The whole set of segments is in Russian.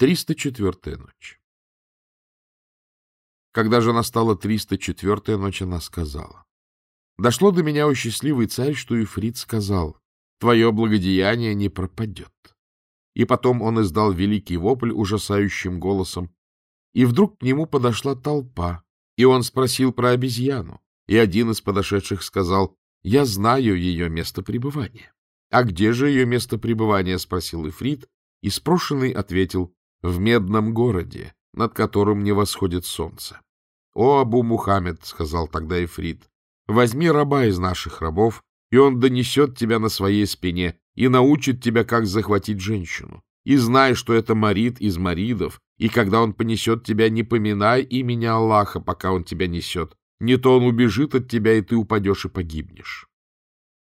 304-я ночь. Когда же настала 304-я ночь, она сказала. Дошло до меня, о счастливый царь, что Ифрит сказал, твое благодеяние не пропадет. И потом он издал великий вопль ужасающим голосом, и вдруг к нему подошла толпа, и он спросил про обезьяну, и один из подошедших сказал, я знаю ее место пребывания. — А где же ее место пребывания? — спросил Ифрит, и спрошенный ответил, — в медном городе, над которым не восходит солнце. — О, Абу Мухаммед, — сказал тогда Ифрит, — возьми раба из наших рабов, и он донесет тебя на своей спине и научит тебя, как захватить женщину. И знай, что это Марид из Маридов, и когда он понесет тебя, не поминай имени Аллаха, пока он тебя несет. Не то он убежит от тебя, и ты упадешь и погибнешь.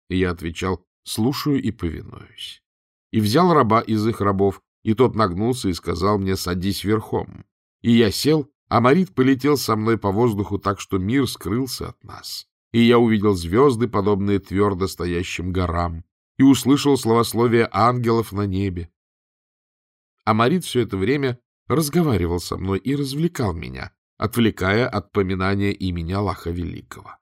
И я отвечал, слушаю и повинуюсь. И взял раба из их рабов, и тот нагнулся и сказал мне, садись верхом. И я сел, а Марид полетел со мной по воздуху так, что мир скрылся от нас. И я увидел звезды, подобные твердо стоящим горам, и услышал словословие ангелов на небе. А Марид все это время разговаривал со мной и развлекал меня, отвлекая от поминания имени Аллаха Великого.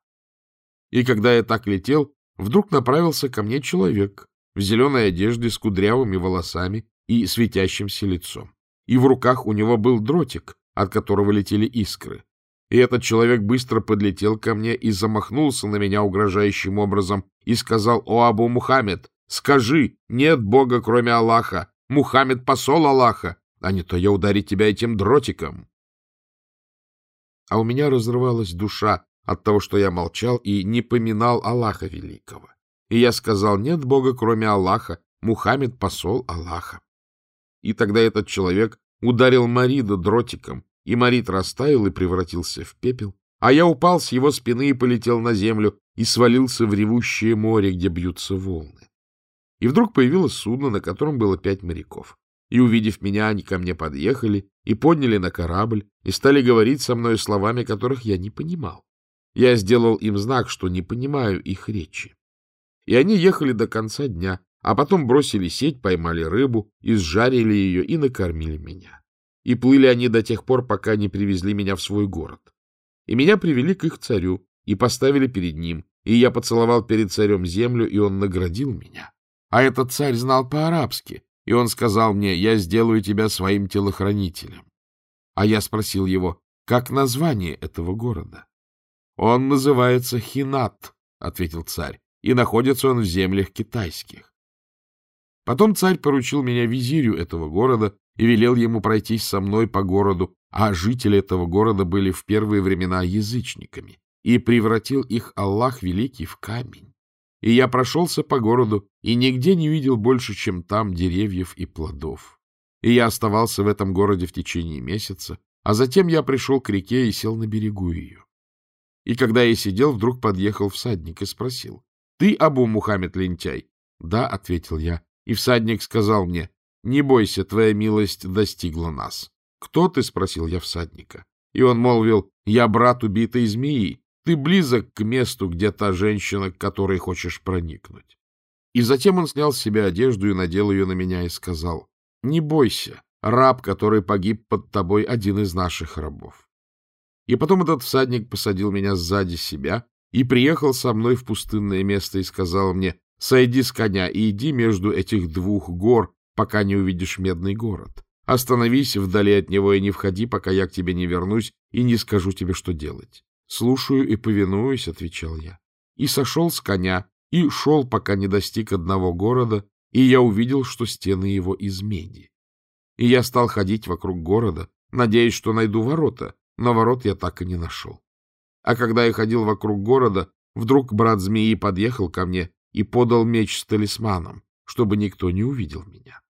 И когда я так летел, вдруг направился ко мне человек в зеленой одежде с кудрявыми волосами и светящимся лицом. И в руках у него был дротик, от которого летели искры. И этот человек быстро подлетел ко мне и замахнулся на меня угрожающим образом и сказал, «О, Абу Мухаммед, скажи, нет Бога, кроме Аллаха, Мухаммед посол Аллаха, а не то я ударю тебя этим дротиком». А у меня разрывалась душа от того, что я молчал и не поминал Аллаха Великого. И я сказал, нет Бога, кроме Аллаха, Мухаммед — посол Аллаха. И тогда этот человек ударил Марида дротиком, и Марид растаял и превратился в пепел, а я упал с его спины и полетел на землю и свалился в ревущее море, где бьются волны. И вдруг появилось судно, на котором было пять моряков. И, увидев меня, они ко мне подъехали и подняли на корабль и стали говорить со мной словами, которых я не понимал. Я сделал им знак, что не понимаю их речи. И они ехали до конца дня, а потом бросили сеть, поймали рыбу, изжарили ее и накормили меня. И плыли они до тех пор, пока не привезли меня в свой город. И меня привели к их царю и поставили перед ним, и я поцеловал перед царем землю, и он наградил меня. А этот царь знал по-арабски, и он сказал мне, я сделаю тебя своим телохранителем. А я спросил его, как название этого города? Он называется Хинат, — ответил царь, — и находится он в землях китайских. Потом царь поручил меня визирю этого города и велел ему пройтись со мной по городу, а жители этого города были в первые времена язычниками, и превратил их Аллах Великий в камень. И я прошелся по городу и нигде не видел больше, чем там деревьев и плодов. И я оставался в этом городе в течение месяца, а затем я пришел к реке и сел на берегу ее. И когда я сидел, вдруг подъехал всадник и спросил, «Ты Абу Мухаммед Лентяй?» «Да», — ответил я. И всадник сказал мне, «Не бойся, твоя милость достигла нас». «Кто ты?» — спросил я всадника. И он молвил, «Я брат убитой змеи, ты близок к месту, где та женщина, к которой хочешь проникнуть. И затем он снял с себя одежду и надел ее на меня и сказал, «Не бойся, раб, который погиб под тобой, один из наших рабов». И потом этот всадник посадил меня сзади себя и приехал со мной в пустынное место и сказал мне, «Сойди с коня и иди между этих двух гор, пока не увидишь медный город. Остановись вдали от него и не входи, пока я к тебе не вернусь и не скажу тебе, что делать». — Слушаю и повинуюсь, — отвечал я. И сошел с коня, и шел, пока не достиг одного города, и я увидел, что стены его из меди. И я стал ходить вокруг города, надеясь, что найду ворота, но ворот я так и не нашел. А когда я ходил вокруг города, вдруг брат змеи подъехал ко мне и подал меч с талисманом, чтобы никто не увидел меня.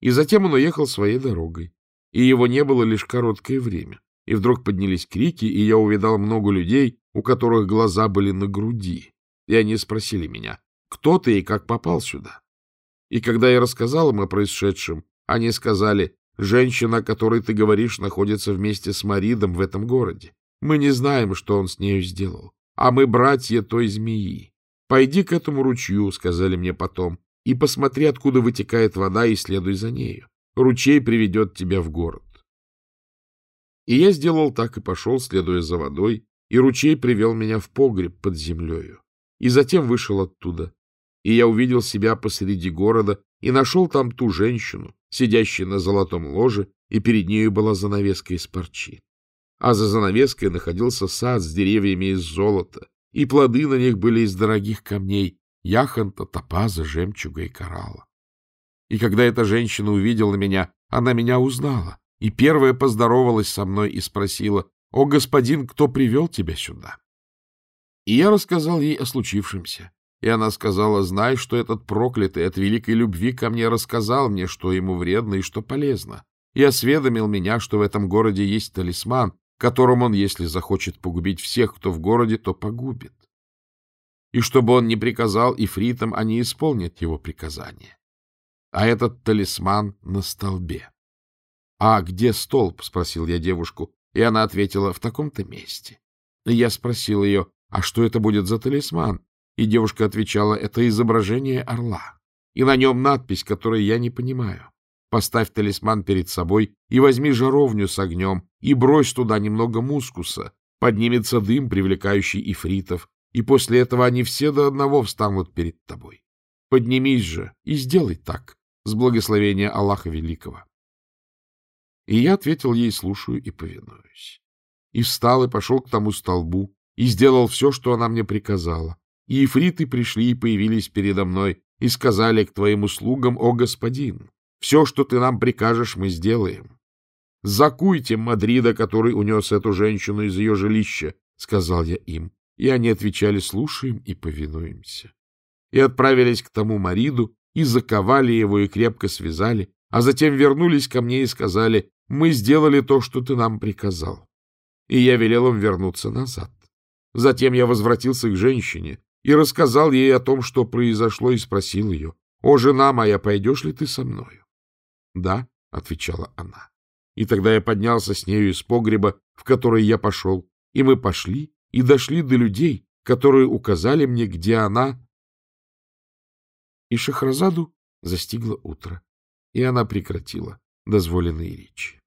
И затем он уехал своей дорогой, и его не было лишь короткое время и вдруг поднялись крики, и я увидал много людей, у которых глаза были на груди. И они спросили меня, кто ты и как попал сюда? И когда я рассказал им о происшедшем, они сказали, женщина, о которой ты говоришь, находится вместе с Маридом в этом городе. Мы не знаем, что он с нею сделал, а мы братья той змеи. Пойди к этому ручью, — сказали мне потом, — и посмотри, откуда вытекает вода, и следуй за нею. ручей приведет тебя в город. И я сделал так и пошел, следуя за водой, и ручей привел меня в погреб под землею. И затем вышел оттуда. И я увидел себя посреди города и нашел там ту женщину, сидящую на золотом ложе, и перед нею была занавеска из парчи. А за занавеской находился сад с деревьями из золота, и плоды на них были из дорогих камней — яхонта, топаза, жемчуга и коралла. И когда эта женщина увидела меня, она меня узнала, и первая поздоровалась со мной и спросила, «О, господин, кто привел тебя сюда?» И я рассказал ей о случившемся. И она сказала, «Знай, что этот проклятый от великой любви ко мне рассказал мне, что ему вредно и что полезно, и осведомил меня, что в этом городе есть талисман, которым он, если захочет погубить всех, кто в городе, то погубит. И чтобы он не приказал ифритам, они исполнят его приказание. А этот талисман на столбе. — А где столб? — спросил я девушку, и она ответила, — в таком-то месте. Я спросил ее, а что это будет за талисман? И девушка отвечала, это изображение орла, и на нем надпись, которую я не понимаю. Поставь талисман перед собой и возьми жаровню с огнем и брось туда немного мускуса. Поднимется дым, привлекающий ифритов, и после этого они все до одного встанут перед тобой. Поднимись же и сделай так, с благословения Аллаха Великого. И я ответил ей, слушаю и повинуюсь. И встал и пошел к тому столбу, и сделал все, что она мне приказала. И ифриты пришли и появились передо мной, и сказали к твоим услугам, о господин, все, что ты нам прикажешь, мы сделаем. Закуйте Мадрида, который унес эту женщину из ее жилища, — сказал я им. И они отвечали, слушаем и повинуемся. И отправились к тому Мариду, и заковали его, и крепко связали, а затем вернулись ко мне и сказали, мы сделали то, что ты нам приказал. И я велел им вернуться назад. Затем я возвратился к женщине и рассказал ей о том, что произошло, и спросил ее, «О, жена моя, пойдешь ли ты со мною?» «Да», — отвечала она. И тогда я поднялся с нею из погреба, в который я пошел, и мы пошли и дошли до людей, которые указали мне, где она. И Шахразаду застигло утро, и она прекратила дозволенные речи.